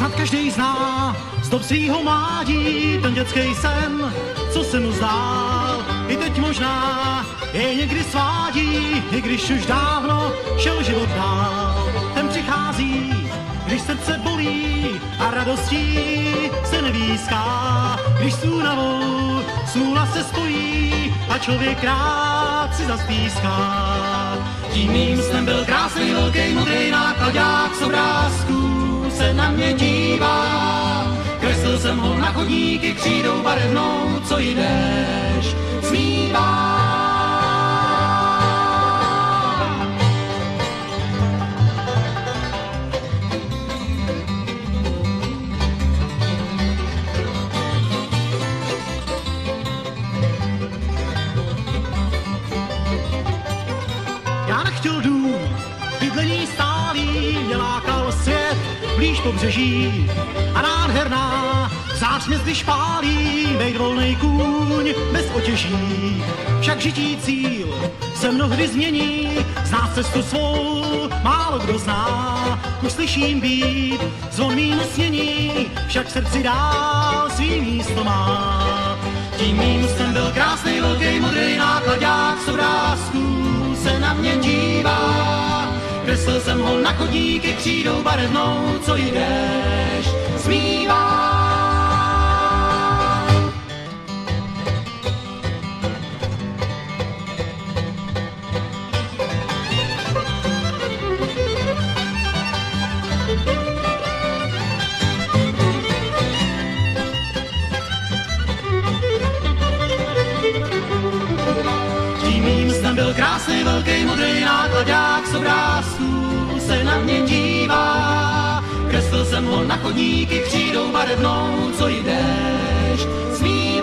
snad každý zná z dob svýho mládí ten dětský sen, co se mu zdál. I teď možná je někdy svádí, i když už dávno šel život dál. Ten přichází, když srdce bolí a radostí se nevýská, když s únavou smůla se spojí a člověk rád si zaspíská. Tím mým snem byl krásný velký Kreslil jsem ho na chodníky křídou barevnou, co jdeš, smívá. Já nechtěl dům, bydlení stálý, mě lákal svět blíž pobřeží a nádherná zář když pálí, bejt volnej kůň bez otěží. Však žití cíl se mnohdy změní, zná cestu svou, málo kdo zná. Už slyším být, zvon mým snění, však v srdci dál svý místo má. Tím mým snem byl krásný velký modrý nákladák z obrázků se na mě dívá. Kreslil jsem ho na chodníky křídou barevnou, co jdeš, smívá. Krásný velký modrý nákladák z obrázků se na mě dívá. Kreslil jsem ho na chodníky křídou barevnou, co jdeš, smí